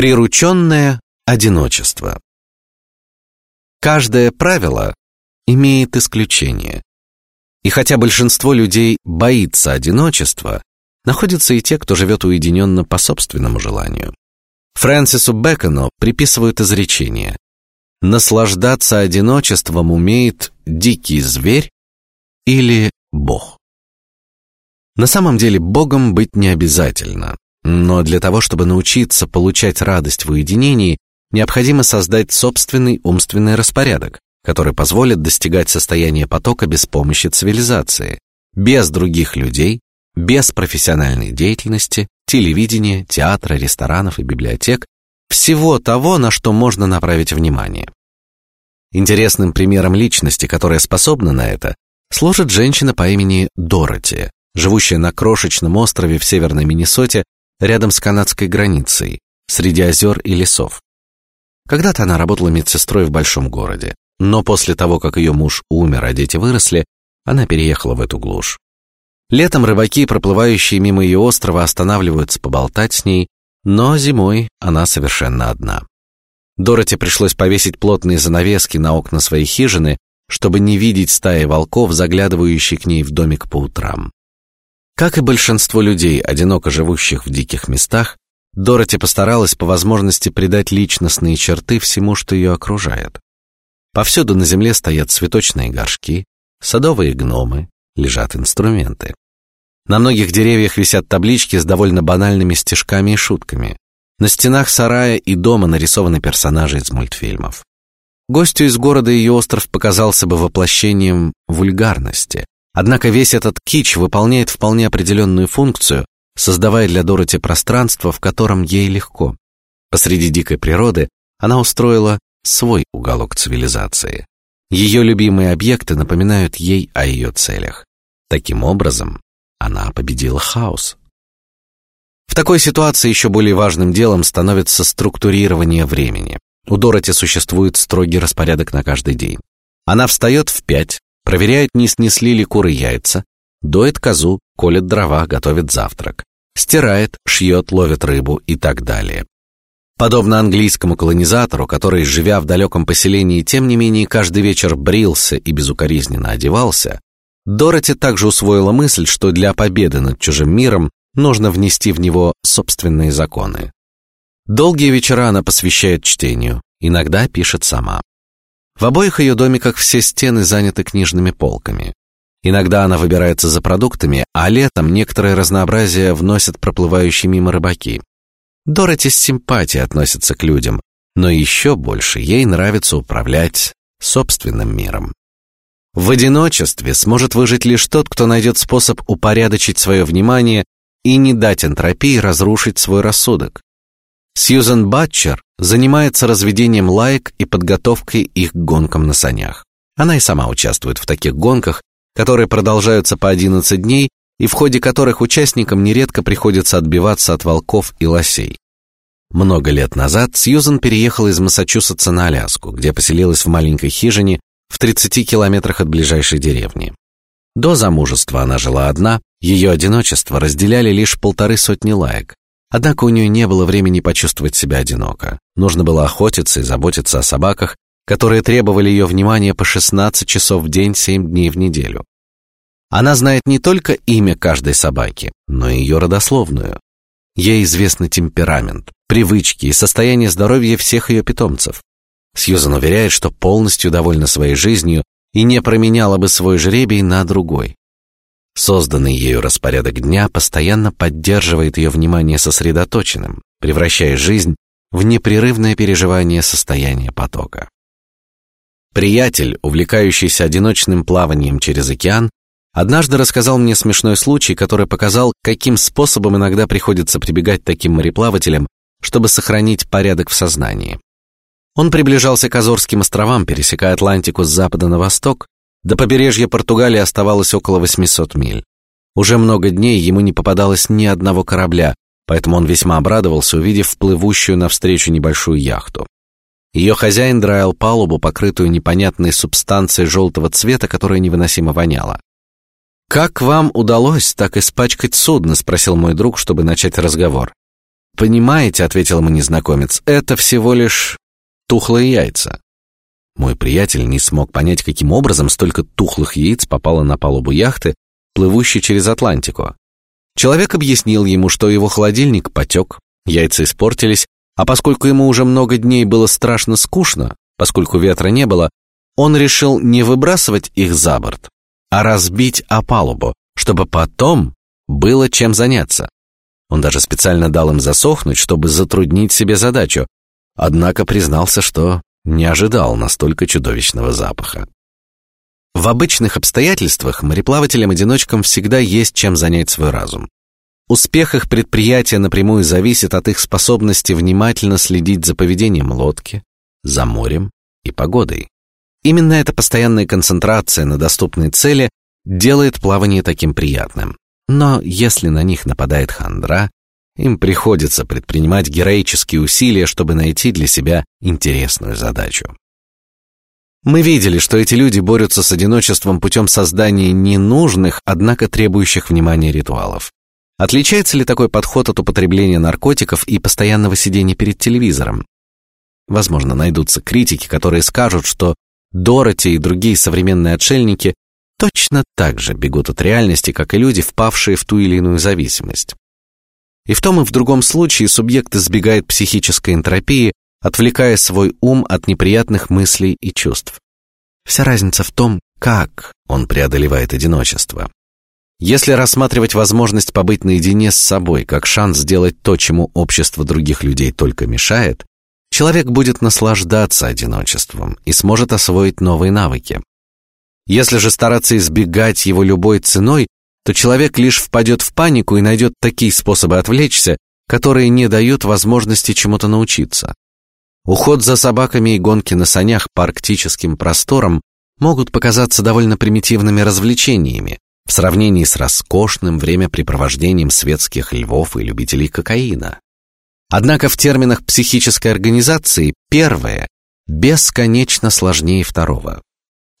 Прирученное одиночество. Каждое правило имеет исключение. И хотя большинство людей боится одиночества, находятся и те, кто живет уединенно по собственному желанию. Фрэнсису Бэкону приписывают изречение: наслаждаться одиночеством умеет дикий зверь или бог. На самом деле богом быть не обязательно. Но для того, чтобы научиться получать радость в уединении, необходимо создать собственный умственный распорядок, который позволит достигать состояния потока без помощи цивилизации, без других людей, без профессиональной деятельности, телевидения, театра, ресторанов и библиотек, всего того, на что можно направить внимание. Интересным примером личности, которая способна на это, служит женщина по имени Дороти, живущая на крошечном острове в северной Миннесоте рядом с канадской границей, среди озер и лесов. Когда-то она работала медсестрой в большом городе, но после того, как ее муж умер, а дети выросли, она переехала в эту глушь. Летом рыбаки, проплывающие мимо ее острова, останавливаются поболтать с ней, но зимой она совершенно одна. Дороти пришлось повесить плотные занавески на окна своей хижины, чтобы не видеть стаи волков, заглядывающие к ней в домик по утрам. Как и большинство людей, одиноко живущих в диких местах, Дороти постаралась по возможности придать личностные черты всему, что ее окружает. Повсюду на земле стоят цветочные горшки, садовые гномы, лежат инструменты. На многих деревьях висят таблички с довольно банальными стишками и шутками. На стенах сарая и дома нарисованы персонажи из мультфильмов. Гостю из города ее остров показался бы воплощением вульгарности, Однако весь этот кич выполняет вполне определенную функцию, создавая для Дороти пространство, в котором ей легко. Посреди дикой природы она устроила свой уголок цивилизации. Ее любимые объекты напоминают ей о ее целях. Таким образом, она победила хаос. В такой ситуации еще более важным делом становится структурирование времени. У Дороти существует строгий распорядок на каждый день. Она встает в пять, проверяет, не снесли ли куры яйца, доит козу, колет дрова, готовит завтрак, стирает, шьет, ловит рыбу и так далее. Подобно английскому колонизатору, который, живя в далеком поселении, тем не менее каждый вечер брился и безукоризненно одевался, Дороти также усвоила мысль, что для победы над чужим миром нужно внести в него собственные законы. Долгие вечера она посвящает чтению, иногда пишет сама. В обоих ее домиках все стены заняты книжными полками. Иногда она выбирается за продуктами, а летом некоторое разнообразие вносят проплывающие мимо рыбаки. Дороти с симпатией относится к людям, но еще больше ей нравится управлять собственным миром. В одиночестве сможет выжить лишь тот, кто найдет способ упорядочить свое внимание и не дать энтропии разрушить свой рассудок. Сьюзен Батчер занимается разведением лаек и подготовкой их к гонкам на санях. Она и сама участвует в таких гонках, которые продолжаются по 11 дней и в ходе которых участникам нередко приходится отбиваться от волков и лосей. Много лет назад Сьюзен переехала из Массачусетса на Аляску, где поселилась в маленькой хижине в 30 километрах от ближайшей деревни. До замужества она жила одна, ее одиночество разделяли лишь полторы сотни лаек, Однако у нее не было времени почувствовать себя одиноко. Нужно было охотиться и заботиться о собаках, которые требовали ее внимания по 16 часов в день, 7 дней в неделю. Она знает не только имя каждой собаки, но и ее родословную. Ей известны темперамент, привычки и состояние здоровья всех ее питомцев. Сьюзан уверяет, что полностью довольна своей жизнью и не променяла бы свой жребий на другой. Созданный ею распорядок дня постоянно поддерживает ее внимание сосредоточенным, превращая жизнь в непрерывное переживание состояния потока. Приятель, увлекающийся одиночным плаванием через океан, однажды рассказал мне смешной случай, который показал, каким способом иногда приходится прибегать таким мореплавателям, чтобы сохранить порядок в сознании. Он приближался к Азорским островам, пересекая Атлантику с запада на восток, до побережья Португалии оставалось около 800 миль. Уже много дней ему не попадалось ни одного корабля, поэтому он весьма обрадовался, увидев плывущую навстречу небольшую яхту. Ее хозяин драил палубу, покрытую непонятной субстанцией желтого цвета, которая невыносимо воняла. Как вам удалось так испачкать судно? – спросил мой друг, чтобы начать разговор. понимаете, ответил ему незнакомец, это всего лишь тухлые яйца. Мой приятель не смог понять, каким образом столько тухлых яиц попало на палубу яхты, плывущей через Атлантику. Человек объяснил ему, что его холодильник потек, яйца испортились, а поскольку ему уже много дней было страшно скучно, поскольку ветра не было, он решил не выбрасывать их за борт, а разбить о палубу, чтобы потом было чем заняться. Он даже специально дал им засохнуть, чтобы затруднить себе задачу, однако признался, что не ожидал настолько чудовищного запаха. В обычных обстоятельствах мореплавателям-одиночкам всегда есть чем занять свой разум. Успех их предприятия напрямую зависит от их способности внимательно следить за поведением лодки, за морем и погодой. Именно эта постоянная концентрация на доступной цели делает плавание таким приятным. Но если на них нападает хандра, им приходится предпринимать героические усилия, чтобы найти для себя интересную задачу. Мы видели, что эти люди борются с одиночеством путем создания ненужных, однако требующих внимания ритуалов. Отличается ли такой подход от употребления наркотиков и постоянного сидения перед телевизором? Возможно, найдутся критики, которые скажут, что Дороти и другие современные отшельники точно так же бегут от реальности, как и люди, впавшие в ту или иную зависимость. И в том и в другом случае субъект избегает психической энтропии, отвлекая свой ум от неприятных мыслей и чувств. Вся разница в том, как он преодолевает одиночество. Если рассматривать возможность побыть наедине с собой как шанс сделать то, чему общество других людей только мешает, человек будет наслаждаться одиночеством и сможет освоить новые навыки. Если же стараться избегать его любой ценой, то человек лишь впадет в панику и найдет такие способы отвлечься, которые не дают возможности чему-то научиться. Уход за собаками и гонки на санях по арктическим просторам могут показаться довольно примитивными развлечениями в сравнении с роскошным времяпрепровождением светских львов и любителей кокаина. Однако в терминах психической организации первое бесконечно сложнее второго.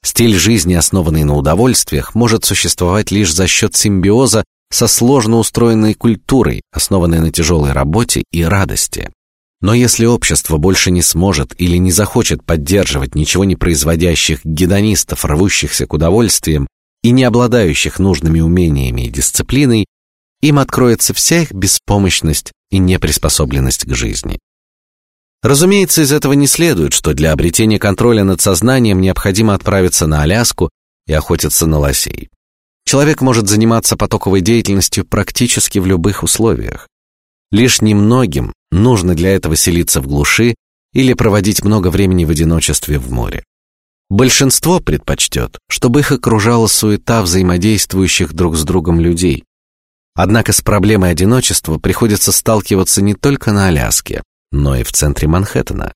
Стиль жизни, основанный на удовольствиях, может существовать лишь за счет симбиоза со сложно устроенной культурой, основанной на тяжелой работе и радости. Но если общество больше не сможет или не захочет поддерживать ничего не производящих гедонистов, рвущихся к удовольствиям и не обладающих нужными умениями и дисциплиной, им откроется вся их беспомощность и неприспособленность к жизни. Разумеется, из этого не следует, что для обретения контроля над сознанием необходимо отправиться на Аляску и охотиться на лосей. Человек может заниматься потоковой деятельностью практически в любых условиях. Лишь немногим нужно для этого селиться в глуши или проводить много времени в одиночестве в море. Большинство предпочтет, чтобы их окружала суета взаимодействующих друг с другом людей. Однако с проблемой одиночества приходится сталкиваться не только на Аляске, но и в центре Манхэттена.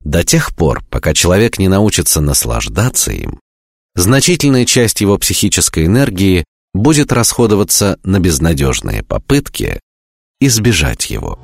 До тех пор, пока человек не научится наслаждаться им, значительная часть его психической энергии будет расходоваться на безнадежные попытки избежать его.